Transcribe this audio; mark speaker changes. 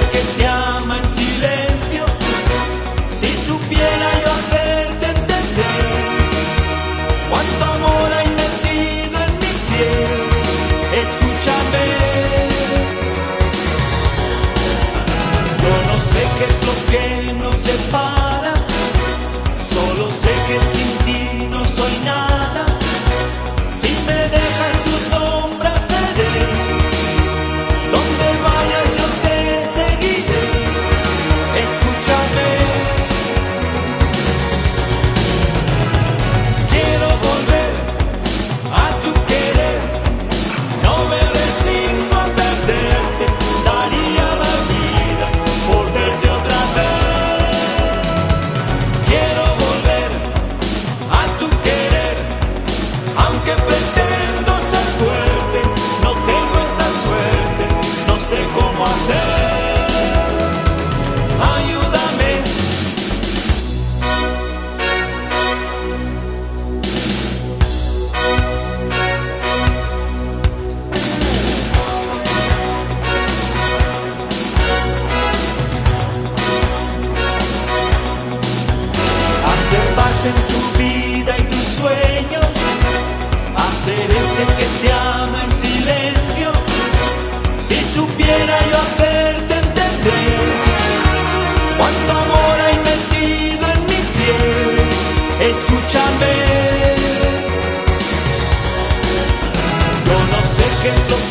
Speaker 1: que te ama en silencio. Si supiera yo hacerte entender cuánto amor hay metido en mi piel, escúchame. Yo no sé qué es lo que nos separa, en tu vida y tus sueños, hacer ese que te ama en silencio. Si supiera yo hacerte entender cuánto amor hay metido en mi piel, escúchame. Yo no sé qué es lo.